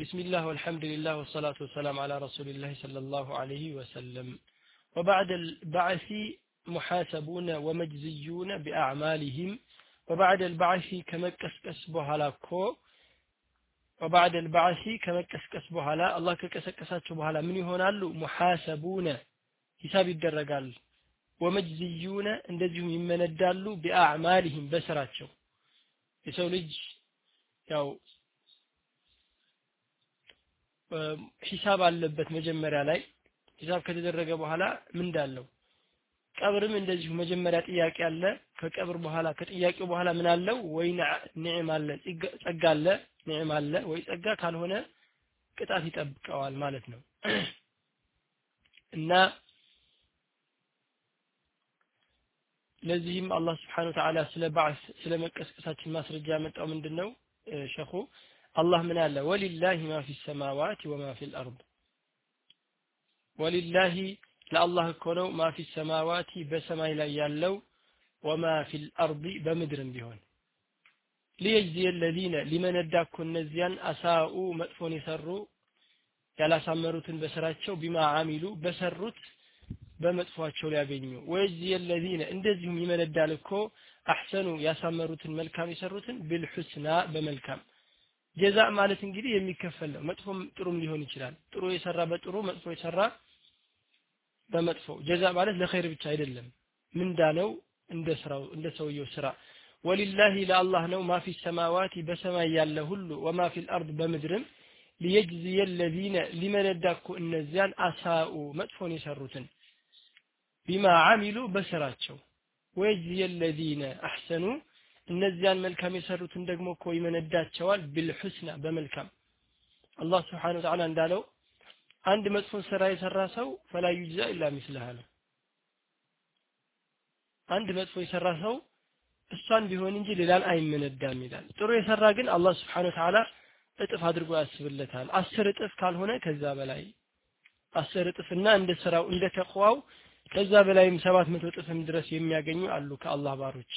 بسم الله والحمد لله والصلاة والسلام على رسول الله صلى الله عليه وسلم وبعد البعث محاسبون ومجزيون بأعمالهم وبعد البعث كما كسكس بوهالا كو وبعد البعث كما كسكس بوهالا الله كسكساتشو بوهالا من يهونالو محاسبون حساب ይደረጋል ወመጅዝዩነ እንደዚሁም ይመነዳሉ ቢአዕማሊህም በስራቸው የሰው ልጅ ያው ሂሳብ አለበት መጀመሪያ ላይ። ሂሳብ ከተደረገ በኋላ ምንድ አለው። ቀብርም እንደዚሁ መጀመሪያ ጥያቄ አለ። ከቀብር በኋላ ከጥያቄው በኋላ ምን አለው? ወይ ኒዕም አለ ጸጋ አለ ኒዕም አለ። ወይ ጸጋ ካልሆነ ቅጣት ይጠብቀዋል ማለት ነው። እና ለዚህም አላህ ስብሓን ወተዓላ ስለ ባዕስ ስለ መቀስቀሳችን ማስረጃ ያመጣው ምንድን ነው ሸኹ አላህ ምን አለ? ወሊላሂ ማ ፊ ሰማዋት ወማ ፊ ልአርድ ወሊላሂ ለአላህ እኮ ነው ማ ፊ ሰማዋቲ በሰማይ ላይ ያለው ወማ ፊ ልአርድ በምድርም ቢሆን። ሊየጅዚየ ለዚነ ሊመነዳ እኮ እነዚያን አሳኡ መጥፎን የሰሩ ያላሳመሩትን በስራቸው ቢማ አሚሉ በሰሩት በመጥፏቸው ሊያገኙ። ወየጅዚየ ለዚነ እንደዚሁም ይመነዳል እኮ አሕሰኑ ያሳመሩትን መልካም የሰሩትን ብልሑስና በመልካም ጀዛ ማለት እንግዲህ የሚከፈል ነው። መጥፎም ጥሩም ሊሆን ይችላል። ጥሩ የሰራ በጥሩ መጥፎ የሰራ በመጥፎ። ጀዛ ማለት ለኸይር ብቻ አይደለም። ምንዳ ነው እንደ ስራው እንደ ሰውየው ስራ። ወሊላሂ ለአላህ ነው። ማ ፊ ሰማዋቲ በሰማይ ያለ ሁሉ። ወማ ፊ ልአርድ በምድርም። ሊየጅዝየ ለዚነ ሊመነዳ እነዚያን አሳኡ መጥፎን የሰሩትን። ቢማ አሚሉ በስራቸው። ወየጅዝየ ለዚነ አሕሰኑ እነዚያን መልካም የሰሩትን ደግሞ እኮ ይመነዳቸዋል። ቢልሑስና በመልካም አላህ ስብሓን ወተዓላ እንዳለው አንድ መጥፎን ስራ የሰራ ሰው ፈላ ዩጅዛ ኢላ ሚስልሃ ነው። አንድ መጥፎ የሰራ ሰው እሷን ቢሆን እንጂ ሌላን አይመነዳም ይላል። ጥሩ የሰራ ግን አላህ ስብሓን ወተዓላ እጥፍ አድርጎ ያስብለታል። አስር እጥፍ ካልሆነ ከዛ በላይ አስር እጥፍና እንደ ስራው እንደ ተቅዋው ከዛ በላይም ሰባት መቶ እጥፍም ድረስ የሚያገኙ አሉ ከአላህ ባሮች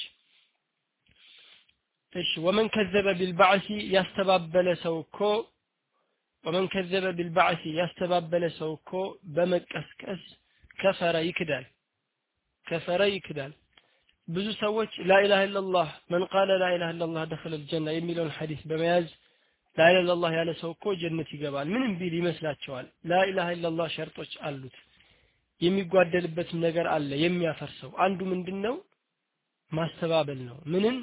እሺ ወመን ከዘበ ቢልባዕሲ ያስተባበለ ሰው እኮ ወመን ከዘበ ቢልባዕሲ ያስተባበለ ሰው እኮ በመቀስቀስ ከፈረ ይክዳል። ከፈረ ይክዳል። ብዙ ሰዎች ላኢላሃ ኢላላህ መን ቃለ ላኢላሃ ኢላላህ ደኸለ ልጀና የሚለውን ሐዲስ በመያዝ ላኢላሃ ኢላላህ ያለ ሰው እኮ ጀነት ይገባል። ምንም ቢል ይመስላቸዋል። ላኢላሃ ኢላላህ ሸርጦች አሉት። የሚጓደልበትም ነገር አለ የሚያፈርሰው። አንዱ ምንድን ነው ማስተባበል ነው። ምንን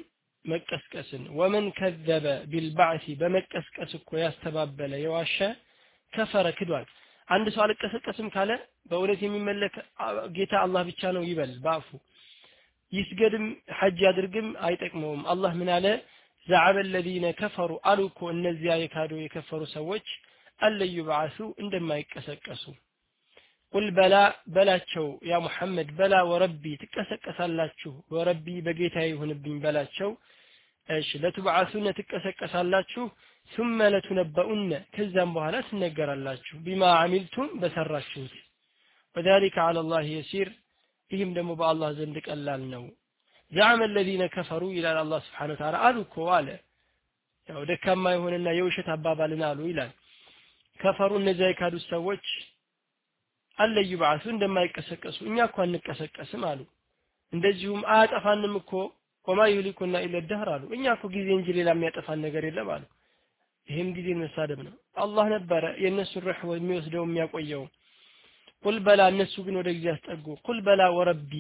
መቀስቀስን። ወመን ከዘበ ቢልባዕሲ በመቀስቀስ እኮ ያስተባበለ የዋሸ ከፈረ ክዷል። አንድ ሰው አልቀሰቀስም ካለ በእውነት የሚመለክ ጌታ አላህ ብቻ ነው ይበል በአፉ። ይስገድም ሐጅ ያድርግም አይጠቅመውም። አላህ ምን አለ? ዘዐበ ለዚነ ከፈሩ አሉ እኮ እነዚያ የካዱ የከፈሩ ሰዎች አለን ዩብዓሱ እንደማይቀሰቀሱ። ቁል በላ በላቸው ያ ሙሐመድ በላ ወረቢ ትቀሰቀሳላችሁ ወረቢ በጌታ ይሁንብኝ በላቸው እሺ ለቱብዓሱነ ትቀሰቀሳላችሁ ثم ለቱነበኡነ ከዛም በኋላ ትነገራላችሁ። ቢማ አሚልቱም በሰራችሁት። وذلك على الله يسير ይህም ደግሞ በአላህ ዘንድ ቀላል ነው። زعم الذين كفروا ይላል አላህ Subhanahu Wa Ta'ala አለ። ያው ደካማ የሆነና የውሸት አባባልን አሉ ይላል። ከፈሩ እነዚያ የካዱት ሰዎች አለ ይባሱ እንደማይቀሰቀሱ እኛ እኮ አንቀሰቀስም አሉ። እንደዚሁም አያጠፋንም እኮ ወማ ዩሊኩና ኢለ ደህር አሉ። እኛ እኮ ጊዜ እንጂ ሌላ የሚያጠፋን ነገር የለም አሉ። ይህም ጊዜ መሳደብ ነው። አላህ ነበረ የእነሱን ርሕ የሚወስደው የሚያቆየው። ቁል በላ እነሱ ግን ወደ ጊዜ ያስጠጉ ቁል በላ ወረቢ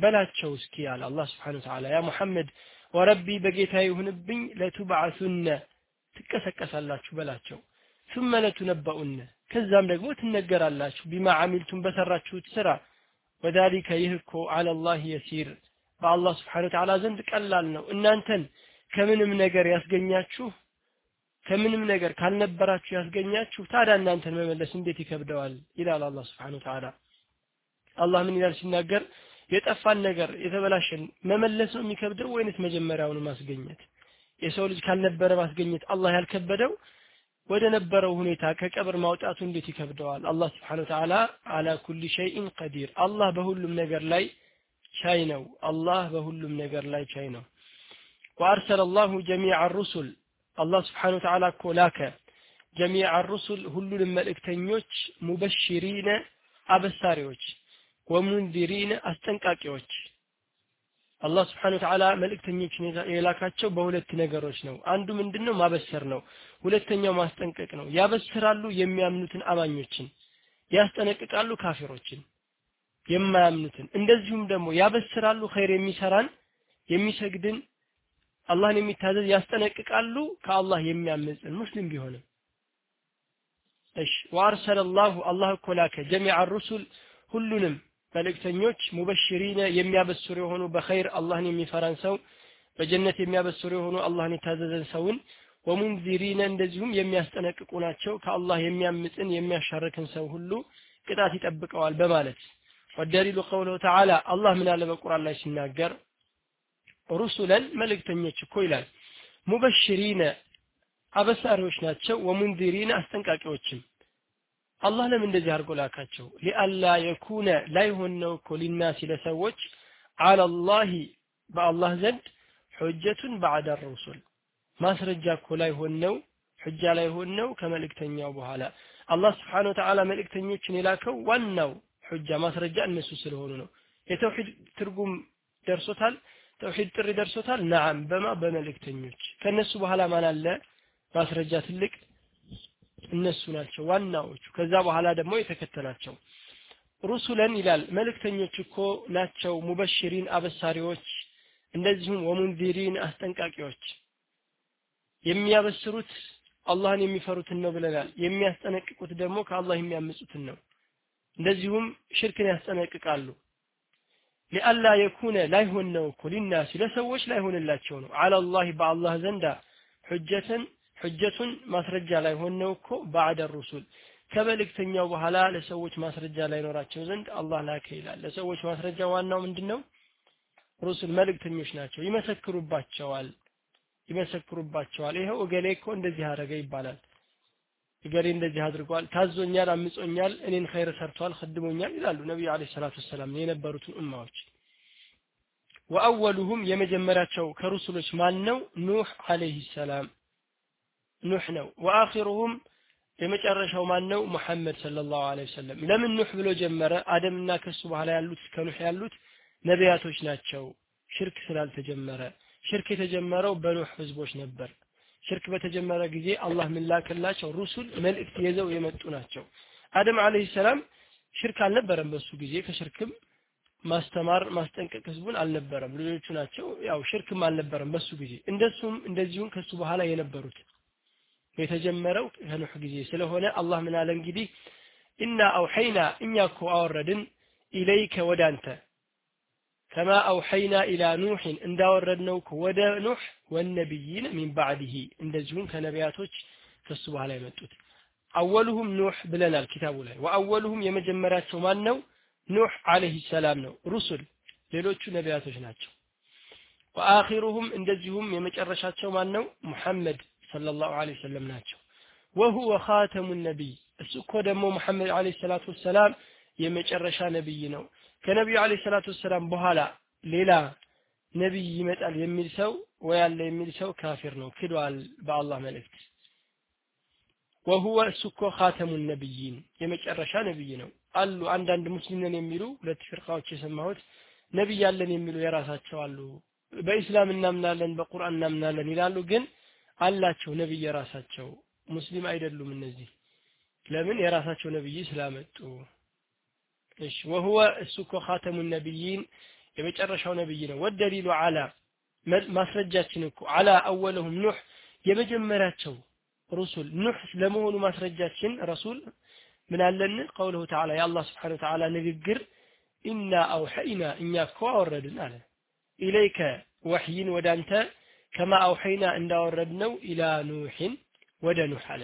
በላቸው እስኪ አለ አላህ ስብሓን ወተዓላ። ያ ሙሐመድ ወረቢ በጌታ ይሁንብኝ ለቱብዓሱነ ትቀሰቀሳላችሁ በላቸው። ثم ለቱነበኡነ ከዛም ደግሞ ትነገራላችሁ። ቢማ አሚልቱም በሰራችሁት ስራ። ወዛሊከ ይህ እኮ አለላህ የሲር በአላህ ስብሓን ወተዓላ ዘንድ ቀላል ነው። እናንተን ከምንም ነገር ያስገኛችሁ ከምንም ነገር ካልነበራችሁ ያስገኛችሁ ታዲያ እናንተን መመለስ እንዴት ይከብደዋል? ይላል አላህ ስብሓን ወተዓላ። አላህ ምን ይላል? ሲናገር የጠፋን ነገር የተበላሸን መመለስ ነው የሚከብደው ወይንስ መጀመሪያውን ማስገኘት? የሰው ልጅ ካልነበረ ማስገኘት አላህ ያልከበደው ወደ ነበረው ሁኔታ ከቀብር ማውጣቱ እንዴት ይከብደዋል? አላህ ስብሓን ወተዓላ አላ ኩል ሸይኢን ቀዲር። አላህ በሁሉም ነገር ላይ ቻይ ነው። አላህ በሁሉም ነገር ላይ ቻይ ነው። ወአርሰለ አላሁ ጀሚዕ ሩሱል አላህ ስብሓን ወተዓላ እኮ ላከ። ጀሚዕ ሩሱል ሁሉንም መልእክተኞች ሙበሽሪነ አበሳሪዎች ወሙንዚሪነ አስጠንቃቂዎች። አላህ ስብሓን ወተዓላ መልእክተኞችን የላካቸው በሁለት ነገሮች ነው። አንዱ ምንድነው? ማበሰር ነው። ሁለተኛው ማስጠንቀቅ ነው። ያበስራሉ የሚያምኑትን አማኞችን ያስጠነቅቃሉ ካፊሮችን የማያምኑትን እንደዚሁም ደግሞ ያበስራሉ ኸይር የሚሰራን የሚሰግድን አላህን የሚታዘዝ ያስጠነቅቃሉ ከአላህ የሚያምፅን ሙስሊም ቢሆንም። እሺ። ወአርሰለ አላህ እኮ ላከ። ጀሚዕ ሩሱል ሁሉንም መልእክተኞች ሙበሽሪነ የሚያበስሩ የሆኑ በኸይር አላህን የሚፈራን ሰው በጀነት የሚያበስሩ የሆኑ አላህን የታዘዘን ሰውን ወሙንዚሪነ እንደዚሁም የሚያስጠነቅቁ ናቸው። ከአላህ የሚያምፅን የሚያሻርክን ሰው ሁሉ ቅጣት ይጠብቀዋል በማለት ወደሊሉ ቀውለሁ ተዓላ አላህ ምን አለ በቁርአን ላይ ሲናገር ሩሱለን መልእክተኞች እኮ ይላል ሙበሽሪነ አበሳሪዎች ናቸው ወሙንዚሪነ አስጠንቃቂዎችም አላህ ለምን እንደዚህ አድርጎ ላካቸው ሊአላ የኩነ ላይሆን ነው እኮ ሊናሲ ለሰዎች አላላሂ በአላህ ዘንድ ሑጀቱን ባዕደ ሩሱል ማስረጃ እኮ ላይሆን ነው ሑጃ ላይሆን ነው ከመልእክተኛው በኋላ አላህ ስብሓን ወተዓላ መልእክተኞችን የላከው ዋናው ሑጃ ማስረጃ እነሱ ስለሆኑ ነው። የተውሂድ ትርጉም ደርሶታል? ተውሂድ ጥሪ ደርሶታል? ነዓም በማ? በመልእክተኞች። ከነሱ በኋላ ማን አለ? ማስረጃ ትልቅ እነሱ ናቸው ዋናዎቹ። ከዛ በኋላ ደግሞ የተከተላቸው። ሩሱለን ይላል መልእክተኞች እኮ ናቸው ሙበሽሪን አበሳሪዎች እንደዚሁም ወሙንዚሪን አስጠንቃቂዎች። የሚያበስሩት አላህን የሚፈሩትን ነው ብለናል። የሚያስጠነቅቁት ደግሞ ከአላህ የሚያምጹትን ነው እንደዚሁም ሽርክን ያስጠነቅቃሉ። ሊአላ የኩነ ላይሆን ነው እኮ ሊናሲ ለሰዎች ላይሆንላቸው ነው። አላላህ በአላህ ዘንዳ ሑጀትን ሑጀቱን ማስረጃ ላይሆን ነው እኮ ባዕደ ሩሱል። ከመልእክተኛው በኋላ ለሰዎች ማስረጃ ላይኖራቸው ዘንድ አላህ ላከ ይላል። ለሰዎች ማስረጃ ዋናው ምንድን ሩሱል መልእክተኞች ናቸው። ይመሰክሩባቸዋል። ይመሰክሩባቸዋል። ይኸው እገሌ እኮ እንደዚህ አደረገ ይባላል እገሌ እንደዚህ አድርጓል ታዞኛል አምጾኛል እኔን ኸይር ሰርቷል خدሞኛል ይላሉ ነቢዩ አለይሂ ሰላቱ ወሰላም የነበሩትን ኡማዎች። ወአወሉሁም የመጀመሪያቸው ከሩሱሎች ማን ነው? ኑህ አለይሂ ሰላም። ኑህ ነው። ወአኺሩሁም የመጨረሻው ማን ነው? ሙሐመድ ሰለላሁ ዐለይሂ ወሰለም። ለምን ኑህ ብሎ ጀመረ? አደምና ከሱ በኋላ ያሉት እስከ ያሉት ነቢያቶች ናቸው። ሽርክ ስላልተጀመረ። ሽርክ የተጀመረው በኑህ ህዝቦች ነበር ሽርክ በተጀመረ ጊዜ አላህ ምን ላከላቸው? ሩሱል መልእክት ይዘው የመጡ ናቸው። አደም አለይሂ ሰላም ሽርክ አልነበረም በሱ ጊዜ። ከሽርክም ማስተማር ማስጠንቀቅ ህዝቡን አልነበረም። ልጆቹ ናቸው። ያው ሽርክም አልነበረም በሱ ጊዜ። እንደሱም እንደዚሁም ከሱ በኋላ የነበሩት የተጀመረው ከኑህ ጊዜ ስለሆነ አላህ ምን አለ እንግዲህ ኢና አውሐይና እኛ እኮ አወረድን ኢለይከ ወደ አንተ ከማ አውሐይና ኢላ ኑሕን እንዳወረድነው ወደ ኑሕ ወነቢይን ሚን ባዕድህ እንደዚሁም ከነቢያቶች ከሱ በኋላ የመጡት። አወሉሁም ኑሕ ብለናል ኪታቡ ላይ። ወአወሉሁም የመጀመሪያቸው ማን ነው ኑሕ አለይሂ ሰላም ነው። ሩሱል ሌሎቹ ነቢያቶች ናቸው። ወአኺሩሁም እንደዚሁም የመጨረሻቸው ማን ነው ሙሐመድ ሰለላሁ ዐለይሂ ወሰለም ናቸው። ወሁወ ኻተሙ ነቢይ እሱ እኮ ደግሞ ሙሐመድ ዐለይሂ የመጨረሻ ነቢይ ነው ከነቢዩ ዐለይሂ ሰላቱ ወሰላም በኋላ ሌላ ነቢይ ይመጣል የሚል ሰው ወይ አለ የሚል ሰው ካፊር ነው ክዷል በአላህ መልእክት። ወሁወ እሱ እኮ ኻተሙ ነቢይን የመጨረሻ ነቢይ ነው። አሉ አንዳንድ ሙስሊም ነን የሚሉ ሁለት ፍርቃዎች የሰማሁት ነቢይ አለን የሚሉ የራሳቸው አሉ። በኢስላም እናምናለን በቁርአን እናምናለን ይላሉ ግን አላቸው ነቢይ የራሳቸው። ሙስሊም አይደሉም እነዚህ። ለምን? የራሳቸው ነቢይ ስላመጡ እሺ ወሁወ እሱ እኮ ኻተሙ ነቢይን የመጨረሻው ነቢይ ነው። ወደሊሉ አላ ማስረጃችን እኮ አላ አወለሁም ኑህ የመጀመሪያቸው ሩሱል ኑህ ለመሆኑ ማስረጃችን ረሱል ምን አለን? ቀውለሁ ተዓላ የአላህ ስብሓን ተዓላ ንግግር ኢና አውሐይና እኛ እኮ አወረድን አለ። ኢለይከ ወሕይን ወደ አንተ ከማ አውሐይና እንዳወረድነው ኢላ ኑሕን ወደ ኑሕ አለ።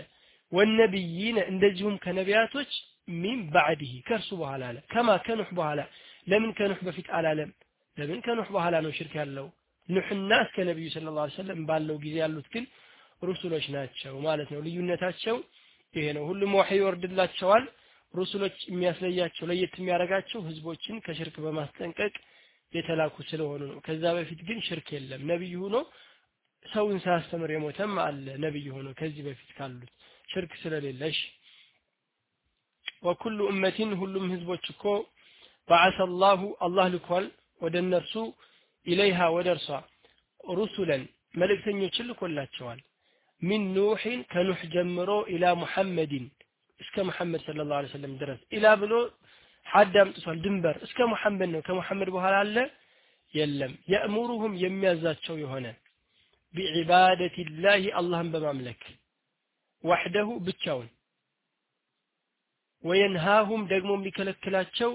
ወነቢይነ እንደዚሁም ከነቢያቶች ሚን ባዕድህ ከእርሱ በኋላ አለ። ከማ ከኑሕ በኋላ ለምን ከኑሕ በፊት አላለም? ለምን ከኑሕ በኋላ ነው ሽርክ ያለው? ኑሕና እስከ ነቢዩ ስለ ላ ሰለም ባለው ጊዜ ያሉት ግን ሩሱሎች ናቸው ማለት ነው። ልዩነታቸው ይሄ ነው። ሁሉም ወሕይ ይወርድላቸዋል። ሩሱሎች የሚያስለያቸው ለየት የሚያደርጋቸው ህዝቦችን ከሽርክ በማስጠንቀቅ የተላኩ ስለሆኑ ነው። ከዛ በፊት ግን ሽርክ የለም። ነቢይ ሆኖ ሰውን ሳያስተምር የሞተም አለ። ነቢይ ሆኖ ከዚህ በፊት ካሉት ሽርክ ስለሌለሽ ወኩሉ እመቲን ሁሉም ህዝቦች እኮ በዓሰ አላህ ልኳል ወደ እነርሱ ኢለይሃ ወደ እርሷ ሩሱለን መልእክተኞችን ልኮላቸዋል። ሚን ኑሕን ከኑሕ ጀምሮ ኢላ ሙሐመድን እስከ ሙሐመድ ስለ ላሁ ሰለም ድረስ። ኢላ ብሎ ሐድ አምጥቷል ድንበር እስከ ሙሐመድ ነው። ከሙሐመድ በኋላ አለ? የለም። የእሙሩሁም የሚያዛቸው የሆነ ቢዒባደት ላህ አላህን በማምለክ ዋሕደሁ ብቻውን ወየንሃሁም ደግሞ ሊከለክላቸው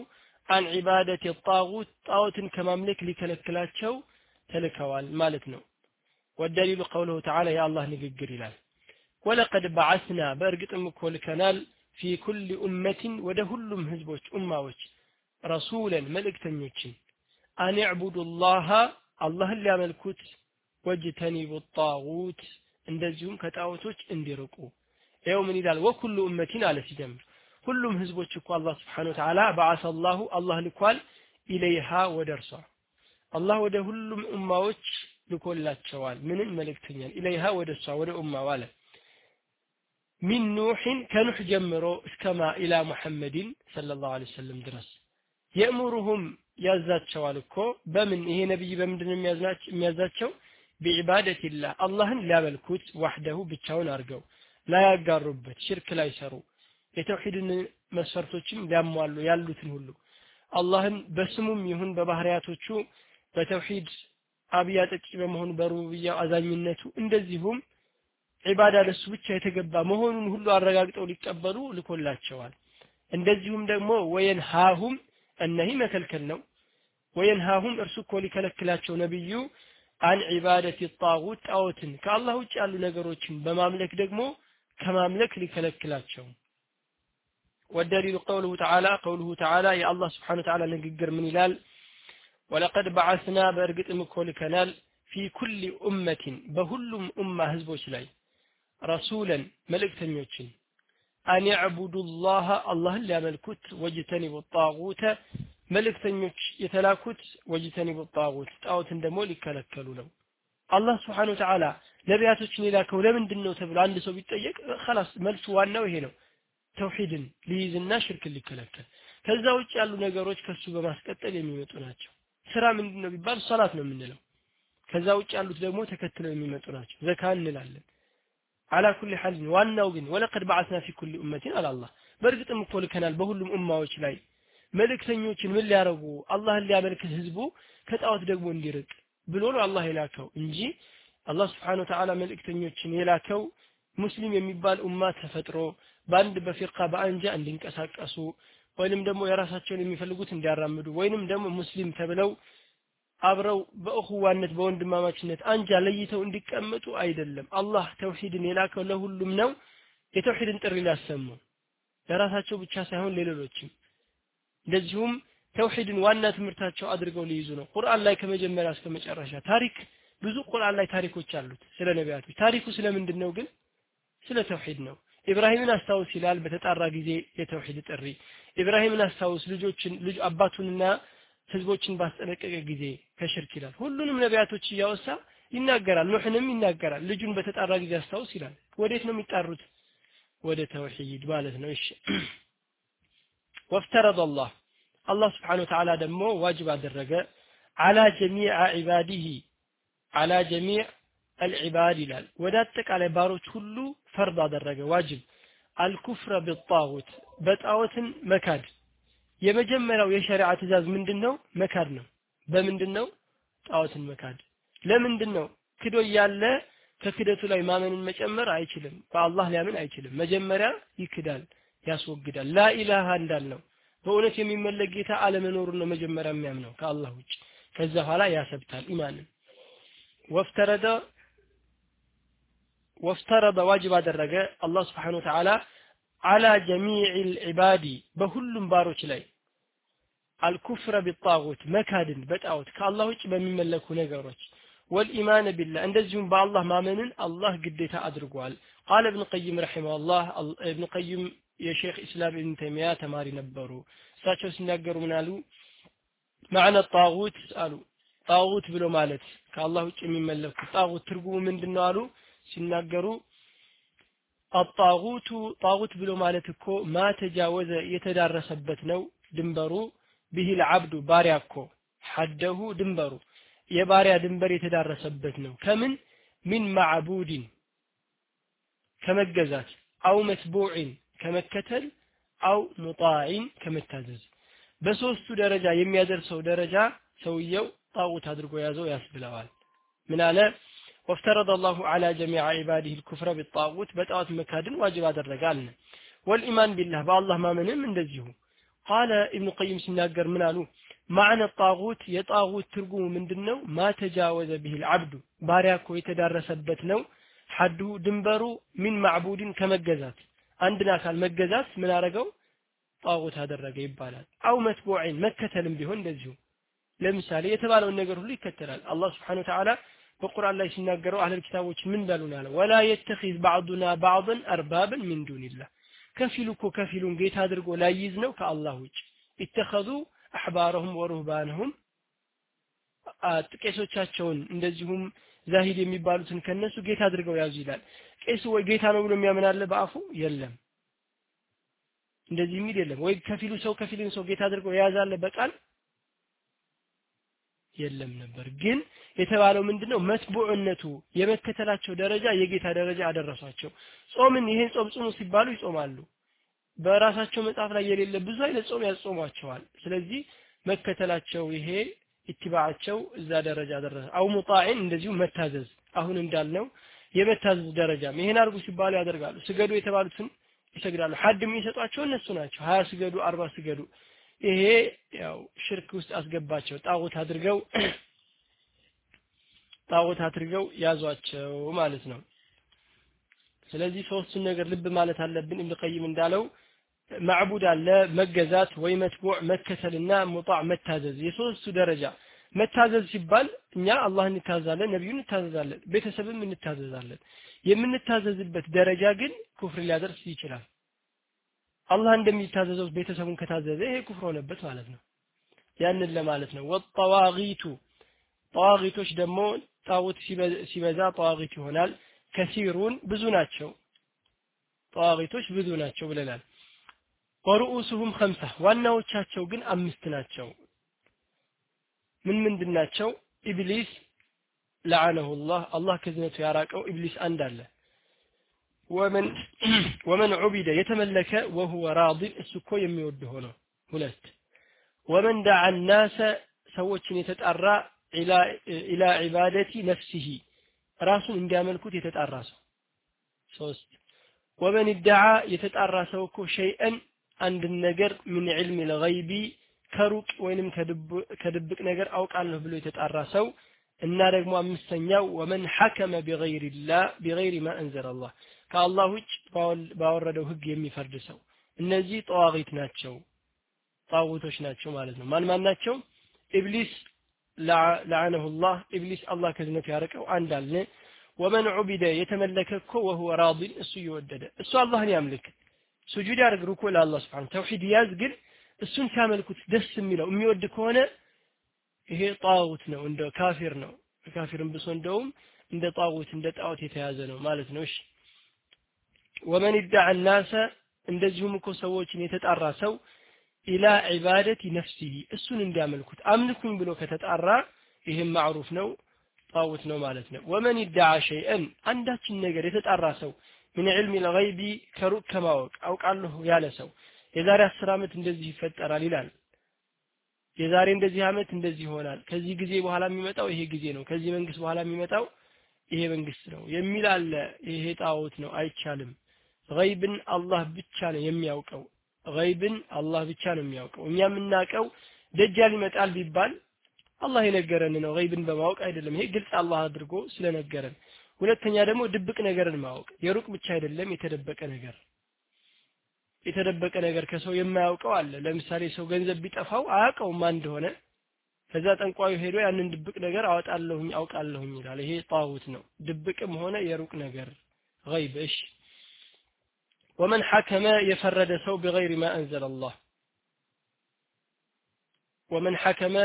አን ዒባደት ጣጉት ጣዖትን ከማምለክ ሊከለክላቸው ተልከዋል ማለት ነው ወደሊሉ ቀውለሁ ተዓላ የአላህ ንግግር ይላል ወለቀድ በዓስና በእርግጥም እኮ ልከናል ፊ ኩል ኡመትን ወደ ሁሉም ህዝቦች ኡማዎች ረሱለን መልእክተኞችን አን ዕቡዱ ላሃ አላህን ሊያመልኩት ወጅተኒቡ ጣጉት እንደዚሁም ከጣዖቶች እንዲርቁ ይኸው ምን ይላል ወኩሉ ኡመቲን አለ ሲጀምር ሁሉም ህዝቦች እኮ አላህ ስብሓን ወተዓላ በዓሰ አላህ ልኳል ኢለይሃ ወደ እርሷ። አላህ ወደ ሁሉም ኡማዎች ልኮላቸዋል። ምንን መልእክተኛን ኢለይሃ ወደ እሷ ወደ ኡማው አለ። ሚን ኑሕን ከኑሕ ጀምሮ እስከማ ኢላ ሙሐመድን ሰለላሁ ዐለይሂ ወሰለም ድረስ። የእሙሩሁም ያዛቸዋል እኮ። በምን? ይሄ ነብይ በምንድን የሚያዛቸው? ቢዒባደቲላህ አላህን ሊያመልኩት ዋሕደሁ ብቻውን አድርገው ላያጋሩበት ሽርክ ላይ ሰሩ የተውሂድን መስፈርቶችም ሊያሟሉ ያሉትን ሁሉ አላህን በስሙም ይሁን በባህሪያቶቹ በተውሂድ አብያ ጠቂ በመሆኑ በሩብያው አዛኝነቱ እንደዚሁም ዒባዳ ለሱ ብቻ የተገባ መሆኑን ሁሉ አረጋግጠው ሊቀበሉ ልኮላቸዋል። እንደዚሁም ደግሞ ወየንሃሁም እነሂ መከልከል ነው። ወየንሃሁም እርሱ እኮ ሊከለክላቸው ነብዩ አን ዒባደት ጣጉት ጣዖትን ከአላህ ውጭ ያሉ ነገሮችን በማምለክ ደግሞ ከማምለክ ሊከለክላቸው والدليل قوله تعالى قوله تعالى يا الله سبحانه وتعالى نقر من إلال ولقد بعثنا برقت مكول كنال في كل أمة بهلم أمة هزبوش لاي رسولا ملك تنيوتشن أن يعبدوا الله الله اللي ملكوت واجتنبوا الطاغوت ملك تنيوتش يتلاكوت واجتنبوا الطاغوت طاغوت دمو ሊከለከሉ ነው አላህ ስብሓን ወተዓላ ነቢያቶችን የላከው ለምንድን ነው ተብሎ አንድ ሰው ቢጠየቅ ከላስ መልሱ ዋናው ይሄ ነው ተውሂድን ሊይዝና ሽርክን ሊከለከል። ከዛ ውጭ ያሉ ነገሮች ከሱ በማስቀጠል የሚመጡ ናቸው። ስራ ምንድን ነው ቢባል ሰላት ነው የምንለው። ከዛ ውጭ ያሉት ደግሞ ተከትለው የሚመጡ ናቸው። ዘካ እንላለን። አላ ኩል ሐል ዋናው ግን ወለቀድ በዓስና ፊ ኩል ኡመቲን አላላህ በእርግጥም እኮ ልከናል በሁሉም ኡማዎች ላይ መልእክተኞችን ምን ሊያረጉ አላህን ሊያመልክ ህዝቡ ከጣዖት ደግሞ እንዲርቅ ብሎ ነው አላህ የላከው እንጂ አላህ ስብሓን መልእክተኞችን የላከው ሙስሊም የሚባል ኡማ ተፈጥሮ በአንድ በፊርቃ በአንጃ እንዲንቀሳቀሱ ወይንም ደግሞ የራሳቸውን የሚፈልጉት እንዲያራምዱ ወይንም ደግሞ ሙስሊም ተብለው አብረው በእኹዋነት በወንድማማችነት አንጃ ለይተው እንዲቀመጡ አይደለም። አላህ ተውሂድን የላከው ለሁሉም ነው። የተውሂድን ጥሪ ሊያሰሙ ለራሳቸው ብቻ ሳይሆን ለሌሎችም። እንደዚሁም ተውሂድን ዋና ትምህርታቸው አድርገው ሊይዙ ነው። ቁርአን ላይ ከመጀመሪያ እስከ መጨረሻ ታሪክ ብዙ ቁርአን ላይ ታሪኮች አሉት ስለ ነቢያቶች። ታሪኩ ስለምንድን ነው ግን? ስለ ተውሂድ ነው ኢብራሂምን አስታውስ ይላል በተጣራ ጊዜ የተውሂድ ጥሪ። ኢብራሂምን አስታውስ ልጆችን ልጅ አባቱንና ህዝቦችን ባስጠነቀቀ ጊዜ ከሽርክ ይላል። ሁሉንም ነቢያቶች እያወሳ ይናገራል። ኑሕንም ይናገራል። ልጁን በተጣራ ጊዜ አስታውስ ይላል። ወዴት ነው የሚጣሩት? ወደ ተውሂድ ማለት ነው። እሺ። ወፍተረض አላህ። አላህ ስብሓን ወተዓላ ደግሞ ዋጅብ አደረገ። አላ ጀሚዕ ዒባዲህ አላ ጀሚዕ አልዒባድ ይላል። ወደ አጠቃላይ ባሮች ሁሉ ፈርድ አደረገ። ዋጅብ። አልኩፍረ ቢጣዖት በጣዖትን መካድ። የመጀመሪያው የሸሪዓ ትእዛዝ ምንድን ነው መካድ ነው። በምንድን ነው ጣዖትን መካድ። ለምንድን ነው ክዶ እያለ ከክደቱ ላይ ማመንን መጨመር አይችልም። በአላህ ሊያምን አይችልም። መጀመሪያ ይክዳል ያስወግዳል። ላኢላሃ እንዳልነው። በእውነት የሚመለክ ጌታ አለመኖሩን ነው መጀመሪያ የሚያምነው ከአላህ ውጭ። ከዛ በኋላ ያሰብታል ኢማንን። ወፍተረደ ወፍተረደ ዋጅብ አደረገ አላህ ስብሓን ወተዓላ አላ ጀሚዕ ልዕባዲ በሁሉም ባሮች ላይ አልኩፍረ ቢጣዖት መካድን በጣዖት ከአላህ ውጭ በሚመለኩ ነገሮች ወልኢማን ቢላህ እንደዚሁም በአላህ ማመንን አላህ ግዴታ አድርጓል ቃለ እብን ቀይም ረሒመሁላህ እብን ቀይም የሼክ ኢስላም ኢብን ተይሚያ ተማሪ ነበሩ እሳቸው ሲናገሩ ምን አሉ ማዕነ ጣጉት አሉ ጣጉት ብሎ ማለት ከአላህ ውጭ የሚመለኩ ጣጉት ትርጉሙ ምንድን ነው አሉ ሲናገሩ አጣጉቱ ጣጉት ብሎ ማለት እኮ ማ ተጃወዘ የተዳረሰበት ነው። ድንበሩ ብሂል አብዱ ባሪያ እኮ ሐደሁ ድንበሩ የባሪያ ድንበር የተዳረሰበት ነው። ከምን? ሚን ማዕቡድን ከመገዛት አው መስቡዕን ከመከተል አው ሙጣዒን ከመታዘዝ። በሶስቱ ደረጃ የሚያደርሰው ደረጃ ሰውየው ጣዖት አድርጎ ያዘው ያስብለዋል። ምን አለ وافترض الله على جميع عباده الكفر بالطاغوت በጣዖት መካድን ዋጅብ አደረገ አልን والإيمان بالله በአላህ ማመንም እንደዚሁ ቃለ ኢብኑ ቀይም ሲናገር ምን አሉ ማዕነ ጣጉት የጣጉት ትርጉሙ ምንድን ነው ማ ተጃወዘ ብሂል አብዱ ባሪያ እኮ የተዳረሰበት ነው ሐዱ ድንበሩ ሚን ማዕቡድን ከመገዛት አንድን አካል መገዛት ምን አረገው ጣጉት አደረገ ይባላል አው መስቡዕን መከተልም ቢሆን እንደዚሁ ለምሳሌ የተባለውን ነገር ሁሉ ይከተላል አላህ ስብሓን ወተዓላ በቁርአን ላይ ሲናገረው አህለል ኪታቦች ምን በሉን አለ? ወላ የተኺዝ ባዕዱና ባዕድን አርባብን ሚን ዱንላህ ከፊሉ እኮ ከፊሉን ጌታ አድርጎ ላይይዝ ነው ከአላህ ውጭ። ኢተኸዙ አሕባረሁም ወሩህባንሁም። ቄሶቻቸውን እንደዚሁም ዛሂድ የሚባሉትን ከነሱ ጌታ አድርገው ያዙ ይላል። ቄሱ ወይ ጌታ ነው ብሎ የሚያምን አለ በአፉ? የለም። እንደዚህ የሚል የለም። ወይ ከፊሉ ሰው ከፊሉን ሰው ጌታ አድርገው የያዛለ በቃል የለም ነበር። ግን የተባለው ምንድነው? መስቡዕነቱ የመከተላቸው ደረጃ የጌታ ደረጃ አደረሷቸው ጾምን ይሄን ጾም ጽሙ ሲባሉ ይጾማሉ። በራሳቸው መጽሐፍ ላይ የሌለ ብዙ አይነት ጾም ያጾሟቸዋል። ስለዚህ መከተላቸው ይሄ ኢትባዓቸው እዛ ደረጃ ደረሰ አው ሙጣዕን እንደዚሁ መታዘዝ። አሁን እንዳልነው የመታዘዝ ደረጃም ይሄን አድርጉ ሲባሉ ያደርጋሉ። ስገዱ የተባሉትን ይሰግዳሉ። ሀድ የሚሰጧቸው እነሱ ናቸው። ሀያ ስገዱ አርባ ስገዱ ይሄ ያው ሽርክ ውስጥ አስገባቸው። ጣዖት አድርገው ጣዖት አድርገው ያዟቸው ማለት ነው። ስለዚህ ሶስቱን ነገር ልብ ማለት አለብን። ኢብኑ ቀይም እንዳለው ማዕቡድ አለ መገዛት ወይ መትቡዕ መከተልና ሙጣዕ መታዘዝ። የሶስቱ ደረጃ መታዘዝ ሲባል እኛ አላህ እንታዘዛለን ነቢዩ እንታዘዛለን ቤተሰብም እንታዘዛለን። የምንታዘዝበት ደረጃ ግን ኩፍር ሊያደርስ ይችላል አላህ እንደሚታዘዘው ቤተሰቡን ከታዘዘ ይሄ ኩፍር ሆነበት ማለት ነው። ያንን ለማለት ነው። ወጠዋጊቱ ጠዋጊቶች ደግሞ ጣዖት ሲበዛ ጠዋጊት ይሆናል። ከሲሩን ብዙ ናቸው። ጠዋጊቶች ብዙ ናቸው ብለናል። ወሩኡሱሁም ከምሳ ዋናዎቻቸው ግን አምስት ናቸው። ምን ምንድን ናቸው? إبليس لعنه الله አላህ ከእዝነቱ ያራቀው ኢብሊስ አንድ አለ ومن ومن عبد የተመለከ وهو راض እሱ እኮ የሚወድ ሆኖ ሁለት ومن دعا الناس ሰዎችን የተጣራ إلى عبادة نفسه ራሱን እንዲያመልኩት የተጣራ ሰው ሶስት ومن ادعى የተጣራ ሰው እኮ شيئا አንድን ነገር من علم الغيب ከሩቅ ወይንም ከድብቅ ነገር አውቃለሁ ብሎ የተጣራ ሰው እና ደግሞ አምስተኛው ومن حكم بغير الله بغير ما أنزل الله ከአላህ ውጭ ባወረደው ህግ የሚፈርድ ሰው። እነዚህ طواغيت ናቸው ጣኦቶች ናቸው ማለት ነው። ማን ማን ናቸው? إبليس لعنه الله ኢብሊስ አላህ ከእዝነቱ ያርቀው አንድ አለ። ومن عبد የተመለከ እኮ وهو راض እሱ እየወደደ እሱ አላህን ያምልክ። ሱጁድ ያድርግ ሩኩ ለአላህ سبحانه ተውሒድ ያዝ ግን እሱን ሲያመልኩት ደስ የሚለው የሚወድ ከሆነ ይሄ ጣውት ነው እንደ ካፊር ነው። ከካፊርም ብሶ እንደውም እንደ ጣውት እንደ ጣዖት የተያዘ ነው ማለት ነው። እሺ ومن دعا الناس እንደዚሁም እኮ ሰዎችን የተጣራ ሰው إلى عبادة نفسه እሱን እንዲያመልኩት አምልኩኝ ብሎ ከተጣራ ይህም ማዕሩፍ ነው ጣውት ነው ማለት ነው። ومن ادعى شيئا አንዳችን ነገር የተጣራ ሰው ምን ዕልም ልገይቢ ከሩቅ ከማወቅ አውቃለሁ ያለ ሰው የዛሬ አስር ዓመት እንደዚህ ይፈጠራል ይላል። የዛሬ እንደዚህ ዓመት እንደዚህ ይሆናል ከዚህ ጊዜ በኋላ የሚመጣው ይሄ ጊዜ ነው ከዚህ መንግስት በኋላ የሚመጣው ይሄ መንግስት ነው የሚል አለ። ይሄ ጣዖት ነው አይቻልም ገይብን አላህ ብቻ ነው የሚያውቀው። ገይብን አላህ ብቻ ነው የሚያውቀው። እኛ የምናውቀው ደጃል ይመጣል ቢባል አላህ የነገረን ነው። ገይብን በማወቅ አይደለም። ይሄ ግልጽ አላህ አድርጎ ስለነገረን። ሁለተኛ ደግሞ ድብቅ ነገርን ማወቅ። የሩቅ ብቻ አይደለም የተደበቀ ነገር። የተደበቀ ነገር ከሰው የማያውቀው አለ። ለምሳሌ ሰው ገንዘብ ቢጠፋው አያውቀውም ማን እንደሆነ። ከዛ ጠንቋዩ ሄዶ ያንን ድብቅ ነገር አወጣለሁኝ አውቃለሁኝ ይላል። ይሄ ጣውት ነው። ድብቅም ሆነ የሩቅ ነገር። ገይብ እሺ ወመን ሐከመ የፈረደ ሰው ቢገይሪ ማ አንዘለ አላህ ومن حكم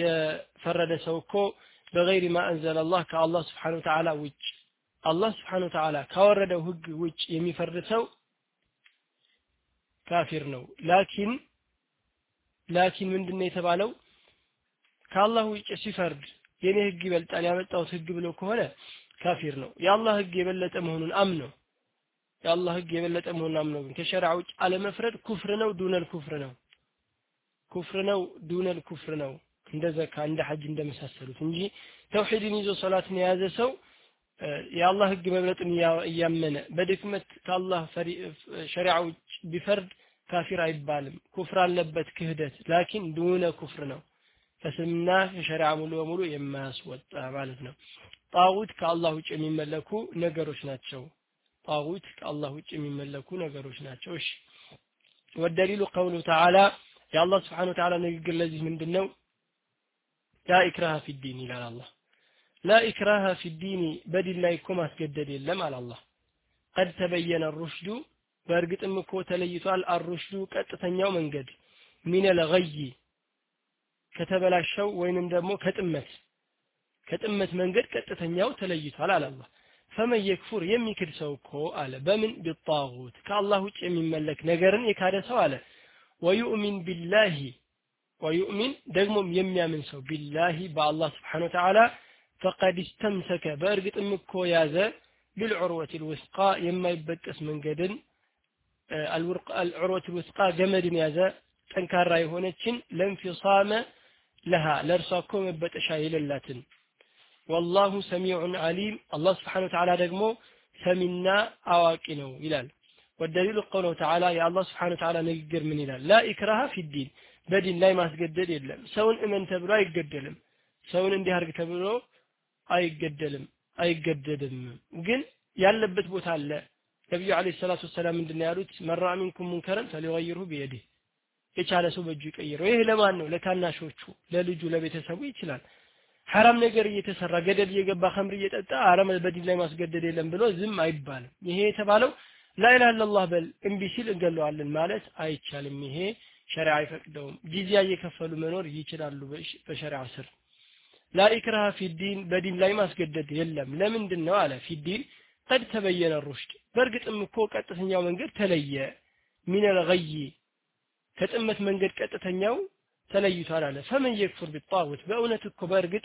የፈረደ ሰው እኮ بغير ما أنزل الله ከአላህ سبحانه وتعالى ውጭ አላህ سبحانه وتعالى ካወረደው ህግ ውጭ የሚፈርድ ሰው ካፊር ነው. لكن لكن ምንድን ነው የተባለው? ከአላህ ውጭ ሲፈርድ የኔ ህግ ይበልጣል ያመጣሁት ህግ ብሎ ከሆነ ካፊር ነው። የአላህ ህግ የበለጠ መሆኑን አምነው የአላህ ህግ የበለጠ መሆኑን አምነው ግን ከሸሪዓ ውጭ አለመፍረድ كفر دون كفر ነው። كفر دون كفر ነው። እንደ ዘካ እንደ ሐጅ እንደመሳሰሉት እንጂ ተውሂድን ይዞ ሶላትን የያዘ ሰው የአላህ ህግ መብለጥን እያመነ በድክመት ከአላህ ሸሪዓ ውጭ ቢፈርድ ካፊር አይባልም። ኩፍር አለበት ክህደት لكن دون كفر ነው። ከእስልምና ከሸሪዓ ሙሉ በሙሉ የማያስወጣ ማለት ነው። ጣውት ከአላህ ውጭ የሚመለኩ ነገሮች ናቸው ጣውት ከአላህ ውጭ የሚመለኩ ነገሮች ናቸው። እሺ። والدليل قوله تعالى የአላህ سبحانه وتعالى ንግግር ለዚህ ምንድን ነው لا إكراه في الدين ይላል አላህ። لا إكراه في الدين በዲን ላይ እኮ ማስገደድ የለም አለ አላህ። قد تبين الرشد በእርግጥም እኮ ተለይቷል። الرشد ቀጥተኛው መንገድ من الغي ከተበላሸው ወይንም ደግሞ ከጥመት ከጥመት መንገድ ቀጥተኛው ተለይቷል አለ አላህ فمن يكفر የሚክድ ሰው እኮ አለ። በምን? ቢጣጉት ከአላህ ውጭ የሚመለክ ነገርን የካደ ሰው አለ። ወዩእሚን ቢላሂ ወዩእሚን ደግሞም የሚያምን ሰው ቢላሂ በአላህ ስብሓን ወተዓላ ፈቀድ እስተምሰከ በእርግጥም እኮ ያዘ። ቢልዑርወት ልውስቃ የማይበጠስ መንገድን አልዑርወት ልውስቃ ገመድን ያዘ። ጠንካራ የሆነችን ለንፊሳመ ለሃ ለእርሷ እኮ መበጠሻ የሌላትን ወላሁ ሰሚዑን አሊም አላህ ስብሓን ወተዓላ ደግሞ ሰሚና አዋቂ ነው ይላል። ወደሊሉ ቀውለው ተዓላ የአላህ ስብሓን ወተዓላ ንግግር ምን ይላል? ላ ኢክራሃ ፊዲን በዲን ላይ ማስገደድ የለም። ሰውን እመን ተብሎ አይገደልም። ሰውን እንዲህ ተብሎ አይገደልም አይገደድም። ግን ያለበት ቦታ አለ። ነቢዩ አለይሂ ሰላቱ ወሰላም ምንድን ያሉት? መራ ሚንኩም ሙንከረን ፈሊገይሩ ቢየዲህ የቻለ ሰው በእጁ ይቀይረው። ይሄ ለማን ነው? ለታናሾቹ ለልጁ ለቤተሰቡ ይችላል። ሐራም ነገር እየተሰራ ገደል እየገባ ኸምር እየጠጣ አረም በዲን ላይ ማስገደድ የለም ብሎ ዝም አይባልም። ይሄ የተባለው لا إله إلا الله በል እምቢ ሲል እንገለዋለን ማለት አይቻልም። ይሄ ሸሪዓ አይፈቅደውም። ጂዚያ እየከፈሉ መኖር ይችላሉ በሸሪዓ ስር። لا إكراه في الدين በዲን ላይ ማስገደድ የለም። ለምንድን ነው አለ في الدين قد تبين الرشد። በእርግጥም እኮ ቀጥተኛው መንገድ ተለየ። من الغي ከጥመት መንገድ ቀጥተኛው ተለይቷል አለ። فمن يكفر بالطاغوت በእውነት እኮ በእርግጥ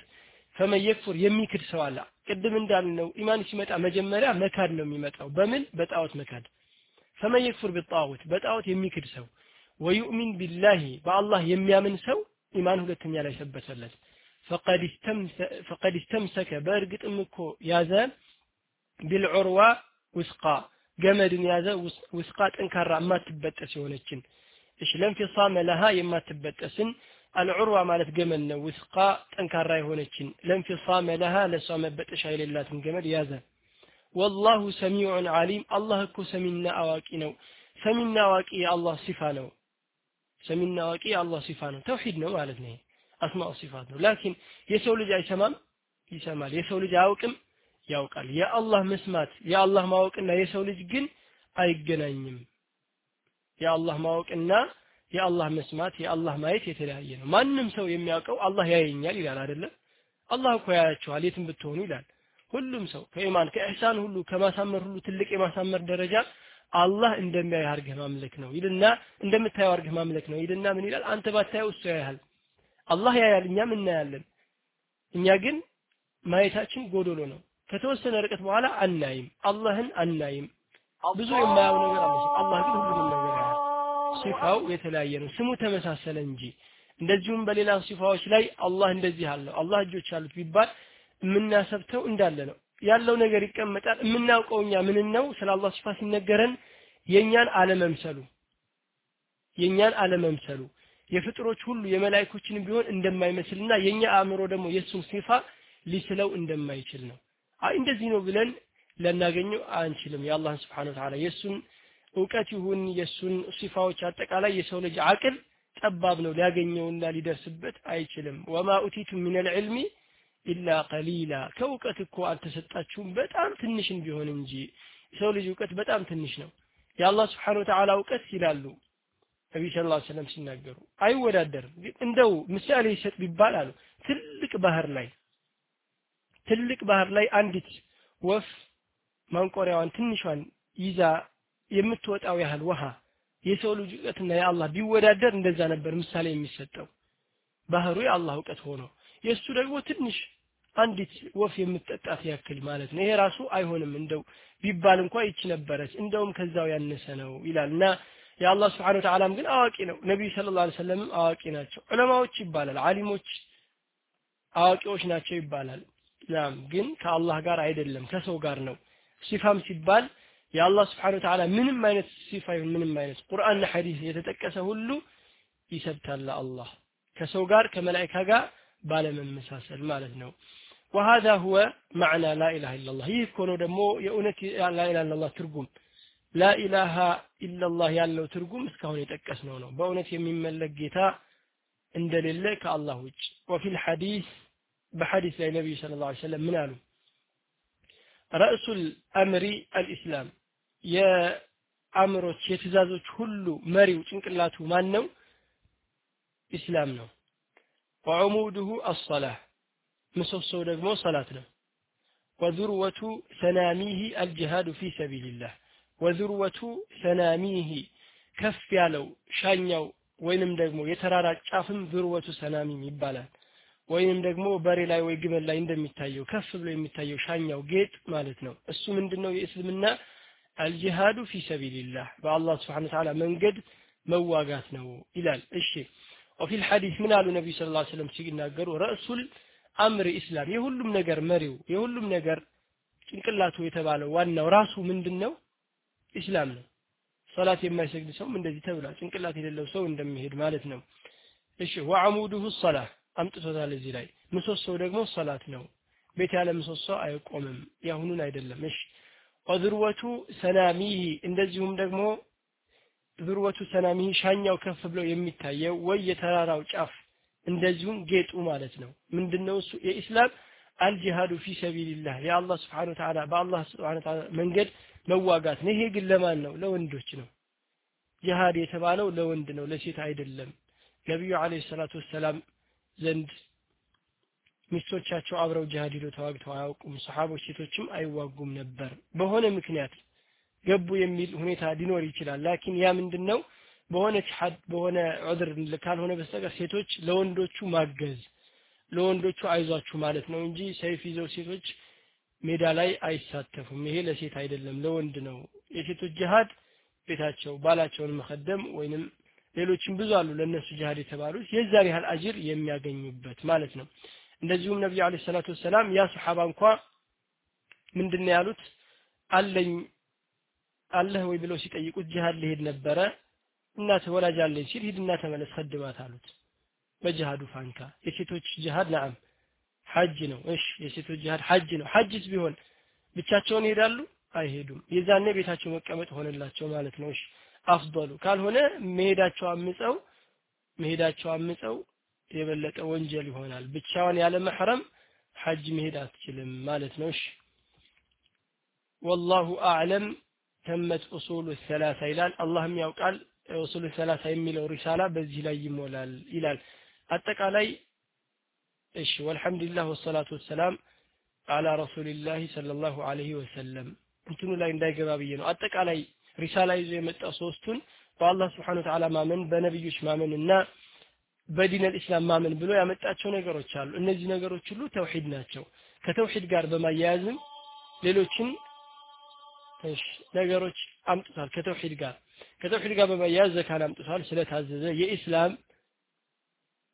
فمن يكفر የሚክድ ሰው አለ። ቅድም እንዳልነው ኢማን ሲመጣ መጀመሪያ መካድ ነው የሚመጣው። በምን? በጣዖት መካድ። فمن يكفر بالطاغوت በጣዖት የሚክድ ሰው። ويؤمن بالله በአላህ የሚያምን ሰው ኢማን ሁለተኛ ላይ ሰበተለት فقد استمسك በእርግጥም እኮ ያዘ ቢልዑርዋ ውስቃ ገመድን ያዘ ውስቃ ጠንካራ የማትበጠስ የሆነችን እሺ ለንፊሳመ ለሃ የማትበጠስን አልዑርዋ ማለት ገመድ ነው። ውስቃ ጠንካራ የሆነችን ለንፊሳመ ለሃ ለእሷ መበጠሻ የሌላትን ገመድ ያዘ። ወላሁ ሰሚዑን አሊም አላህ እኮ ሰሚና አዋቂ ነው። ሰሚና አዋቂ የአላህ ሲፋ ነው። ሰሚና አዋቂ የአላህ ሲፋ ነው። ተውሂድ ነው ማለት ነው አስማኡ ሲፋት ነው። ላኪን የሰው ልጅ አይሰማም? ይሰማል። የሰው ልጅ አያውቅም? ያውቃል። የአላህ መስማት የአላህ ማወቅና የሰው ልጅ ግን አይገናኝም የአላህ ማወቅና የአላህ መስማት የአላህ ማየት የተለያየ ነው። ማንም ሰው የሚያውቀው አላህ ያየኛል ይላል አይደለም አላህ እኮ ያያችኋል የትም ብትሆኑ ይላል። ሁሉም ሰው ከኢማን ከኢህሳን ሁሉ ከማሳመር ሁሉ ትልቅ የማሳመር ደረጃ አላህ እንደሚያይ አርገህ ማምለክ ነው ይልና እንደምታየው አርገህ ማምለክ ነው ይልና ምን ይላል? አንተ ባታየው እሱ ያያል አላህ ያያል እኛም እናያለን። እኛ ግን ማየታችን ጎዶሎ ነው። ከተወሰነ ርቀት በኋላ አናይም። አላህን አናይም። ብዙ የማያው ነገር አላህ ግን ሁሉንም ነገር ሲፋው የተለያየ ነው። ስሙ ተመሳሰለ እንጂ። እንደዚሁም በሌላ ሲፋዎች ላይ አላህ እንደዚህ አለው አላህ እጆች አሉት ቢባል የምናሰብተው እንዳለ ነው። ያለው ነገር ይቀመጣል። የምናውቀው እኛ ምን ነው? ስለ አላህ ሲፋ ሲነገረን የኛን አለመምሰሉ የኛን አለመምሰሉ የፍጥሮች ሁሉ የመላእክቶችን ቢሆን እንደማይመስልና የኛ አእምሮ ደግሞ የሱን ሲፋ ሊስለው እንደማይችል ነው። አይ እንደዚህ ነው ብለን ልናገኘው አንችልም። የአላህን ስብሓን ወተዓላ የእሱን እውቀት ይሁን የእሱን ሲፋዎች አጠቃላይ የሰው ልጅ አቅል ጠባብ ነው ሊያገኘውና ሊደርስበት አይችልም። ወማ ኡቲቱ ምን ልዕልሚ ኢላ ቀሊላ። ከእውቀት እኮ አልተሰጣችሁም። በጣም ትንሽን ቢሆን እንጂ የሰው ልጅ እውቀት በጣም ትንሽ ነው። የአላህ ስብሓን ወተዓላ እውቀት ይላሉ ነቢይ ስለ ላ ሲናገሩ። አይወዳደርም። እንደው ምሳሌ ይሰጥ ቢባል አሉ ትልቅ ባህር ላይ ትልቅ ባህር ላይ አንዲት ወፍ ማንቆሪያዋን ትንሿን ይዛ የምትወጣው ያህል ውሃ የሰው ልጅ እውቀትና የአላህ ቢወዳደር እንደዛ ነበር ምሳሌ የሚሰጠው። ባህሩ የአላህ እውቀት ሆኖ የእሱ ደግሞ ትንሽ አንዲት ወፍ የምትጠጣት ያክል ማለት ነው። ይሄ ራሱ አይሆንም እንደው ቢባል እንኳ ይች ነበረች እንደውም ከዛው ያነሰ ነው ይላል። እና የአላህ ስብሓን ወተዓላም ግን አዋቂ ነው። ነቢዩ ስለ ላ ሰለምም አዋቂ ናቸው። ዑለማዎች ይባላል አሊሞች አዋቂዎች ናቸው ይባላል። ናም ግን ከአላህ ጋር አይደለም ከሰው ጋር ነው። ሲፋም ሲባል የአላህ ስብሓን ወተዓላ ምንም አይነት ሲፋ ይሁን ምንም አይነት ቁርአንና ሐዲስ የተጠቀሰ ሁሉ ይሰብታል አላህ ከሰው ጋር ከመላይካ ጋር ባለመመሳሰል ማለት ነው وهذا هو معنى لا إله إلا الله ይህ እኮ ነው ደግሞ የእውነት ላ ኢላሃ ኢላላህ ትርጉም ላ ኢላሃ ኢላላህ ያለው ትርጉም እስካሁን የጠቀስነው ነው በእውነት የሚመለክ ጌታ እንደሌለ ከአላህ ውጭ ወፊል ሐዲስ በሐዲስ ላይ ነቢዩ ስለ ላ ሰለም ምን አሉ ረእሱል አምሪ አልኢስላም የአምሮች የትዛዞች ሁሉ መሪው ጭንቅላቱ ማን ነው? ኢስላም ነው። ወዑሙድሁ አሰላህ ምሰሶው ደግሞ ሰላት ነው። ወዝርወቱ ሰናሚሂ አልጅሃዱ ፊ ሰቢልላህ ወዝርወቱ ሰናሚሂ ከፍ ያለው ሻኛው ወይንም ደግሞ የተራራ ጫፍም ዝርወቱ ሰናሚም ይባላል። ወይንም ደግሞ በሬ ላይ ወይ ግመል ላይ እንደሚታየው ከፍ ብሎ የሚታየው ሻኛው ጌጥ ማለት ነው። እሱ ምንድነው የእስልምና አልጂሃዱ ፊ ሰቢልላህ በአላህ ስብሓን ተዓላ መንገድ መዋጋት ነው ይላል። እሺ ወፊል ሐዲስ ምን አሉ ነቢዩ ስለ ላ ሲናገሩ ረእሱል አምር ኢስላም የሁሉም ነገር መሪው የሁሉም ነገር ጭንቅላቱ የተባለው ዋናው ራሱ ምንድን ነው ኢስላም ነው። ሶላት የማይሰግድ ሰውም እንደዚህ ተብሏል። ጭንቅላት የሌለው ሰው እንደሚሄድ ማለት ነው። እሺ ወአሙዱሁ ሰላ አምጥቶታል እዚህ ላይ። ምሰሶው ደግሞ ሰላት ነው። ቤት ያለ ምሰሶ አይቆምም። ያሁኑን አይደለም። እሺ ወዝርወቱ ሰናሚህ እንደዚሁም ደግሞ ዝርወቱ ሰናሚህ ሻኛው ከፍ ብሎ የሚታየው ወይ የተራራው ጫፍ እንደዚሁም ጌጡ ማለት ነው። ምንድነው እሱ? የኢስላም አልጂሃዱ ፊ ሰቢልላህ የአላህ ስብሓን ተዓላ በአላህ ስብሓን መንገድ መዋጋት ነው። ይሄ ግን ለማን ነው? ለወንዶች ነው። ጂሃድ የተባለው ለወንድ ነው ለሴት አይደለም። ነቢዩ አለይሂ ሰላቱ ወሰላም ዘንድ ሚስቶቻቸው አብረው ጅሃድ ሄደው ተዋግተው አያውቁም ሰሓቦች ሴቶችም አይዋጉም ነበር። በሆነ ምክንያት ገቡ የሚል ሁኔታ ሊኖር ይችላል። ላኪን ያ ምንድን ነው በሆነች ሐድ በሆነ ዑድር ካልሆነ በስተቀር ሴቶች ለወንዶቹ ማገዝ ለወንዶቹ አይዟችሁ ማለት ነው እንጂ ሰይፍ ይዘው ሴቶች ሜዳ ላይ አይሳተፉም። ይሄ ለሴት አይደለም ለወንድ ነው። የሴቶች ጅሃድ ቤታቸው ባላቸውን መከደም ወይንም ሌሎችም ብዙ አሉ ለእነሱ ጅሃድ የተባሉት የዛን ያህል አጅር የሚያገኙበት ማለት ነው እንደዚሁም ነቢዩ አለ ሰላቱ ወሰላም ያ ሰሓባ እንኳ ምንድን ያሉት? አለኝ አለህ ወይ ብለው ሲጠይቁት ጅሃድ ሊሄድ ነበረ። እናት ወላጅ አለኝ ሲል ሂድና ተመለስ ከድማት አሉት። በጅሃዱ ፋንካ። የሴቶች ጅሃድ ናም ሐጅ ነው። እሺ የሴቶች ጅሃድ ሐጅ ነው። ሐጅስ ቢሆን ብቻቸውን ይሄዳሉ? አይሄዱም። የዛኔ ቤታቸው መቀመጥ ሆነላቸው ማለት ነው። እሺ አፍضሉ ካልሆነ መሄዳቸው አምፀው መሄዳቸው አምፀው የበለጠ ወንጀል ይሆናል። ብቻዋን ያለ መሕረም ሐጅ መሄድ አትችልም ማለት ነው። እሺ። ወላሁ አዕለም ተመት ኡሱሉ ሰላሳ ይላል። አላህም ያውቃል ኡሱሉ ሰላሳ የሚለው ሪሳላ በዚህ ላይ ይሞላል ይላል። አጠቃላይ እሺ። ወልሐምዱሊላህ ወሰላቱ ወሰላም አላ ረሱሊላህ ሰለላሁ ዐለይሂ ወሰለም። እንትኑ ላይ እንዳይገባ ብዬ ነው። አጠቃላይ ሪሳላ ይዞ የመጣው ሶስቱን በአላህ ስብሓን ወተዓላ ማመን በነቢዮች ማመን እና በዲን አልኢስላም ማመን ብሎ ያመጣቸው ነገሮች አሉ። እነዚህ ነገሮች ሁሉ ተውሂድ ናቸው። ከተውሂድ ጋር በማያያዝም ሌሎችን ነገሮች አምጥቷል ከተውሂድ ጋር። ከተውሂድ ጋር በማያያዝ ዘካን አምጥቷል ስለታዘዘ። የኢስላም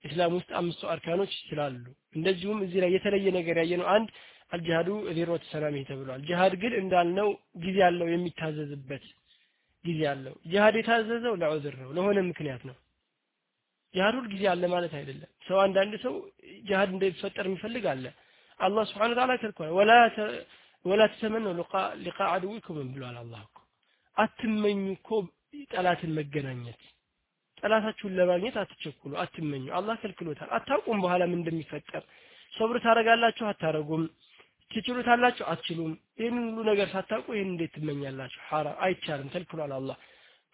ኢስላም ውስጥ አምስቱ አርካኖች ስላሉ። እንደዚሁም እዚህ ላይ የተለየ ነገር ያየነው አንድ الجهاد ذروة السنام ተብሏል። ጂሃድ ግን እንዳልነው ጊዜ ያለው የሚታዘዝበት ጊዜ አለው። ጂሃድ የታዘዘው ለዑዝር ነው ለሆነ ምክንያት ነው ጂሃድ ሁል ጊዜ አለ ማለት አይደለም። ሰው አንዳንድ ሰው ጂሃድ እንደሚፈጠር የሚፈልግ አለ። አላህ سبحانه وتعالى ከልክሏል ولا تتمنوا لقاء عدوكم ብሏል አላህ አትመኙ እኮ ጠላትን መገናኘት። ጠላታችሁን ለማግኘት አትቸኩሉ አትመኙ። አላህ ከልክሎታል። አታውቁም በኋላ ምን እንደሚፈጠር። ሰብር ታረጋላችሁ አታረጉም ትችሉታላችሁ አትችሉም። ይህን ሁሉ ነገር ሳታውቁ ይህን እንዴት ትመኛላችሁ? ሐራም አይቻልም። ከልክሏል አላህ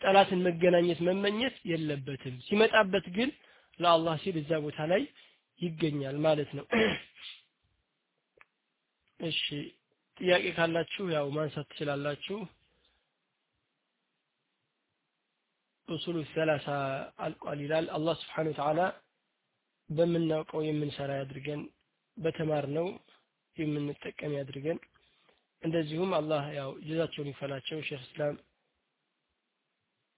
ጠላትን መገናኘት መመኘት የለበትም። ሲመጣበት ግን ለአላህ ሲል እዛ ቦታ ላይ ይገኛል ማለት ነው። እሺ ጥያቄ ካላችሁ ያው ማንሳት ትችላላችሁ። ኡሱሉ ሰላሳ አልቋል ይላል። አላህ ስብሓን ወተዓላ በምናውቀው የምንሰራ ያድርገን በተማርነው የምንጠቀም ያድርገን። እንደዚሁም አላህ ያው ጀዛቸውን ይፈላቸው ሼክ እስላም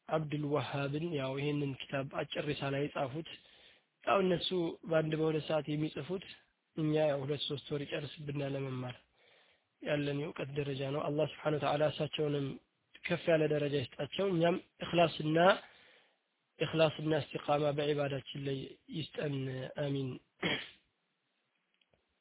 አብዱል ወሃብን ያው ይህንን ኪታብ አጭር ሪሳላ የጻፉት። ያው እነሱ በአንድ በሁለት ሰዓት የሚጽፉት እኛ ያው ሁለት ሶስት ወር ይጨርስብናል ለመማር ያለን የእውቀት ደረጃ ነው። አላህ ስብሓን ወተዓላ እሳቸውንም ከፍ ያለ ደረጃ ይስጣቸው። እኛም እክላስና እክላስና እስቲቃማ በዒባዳችን ላይ ይስጠን። አሚን